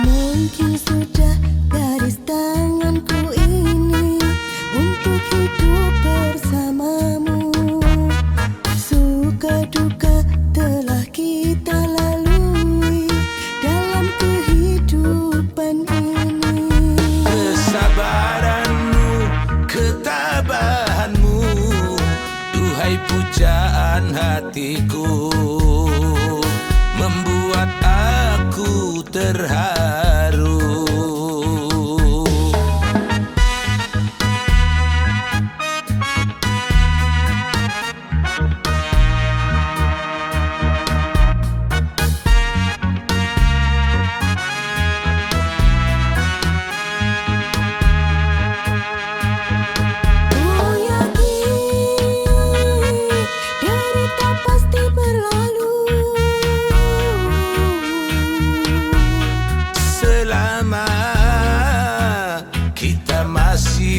Mungkin sudah garis tanganku ini Untuk hidup bersamamu. Suka duka telah pujaan hatiku Membuat aku terharu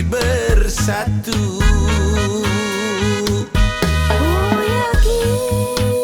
bersatu. Aku yakin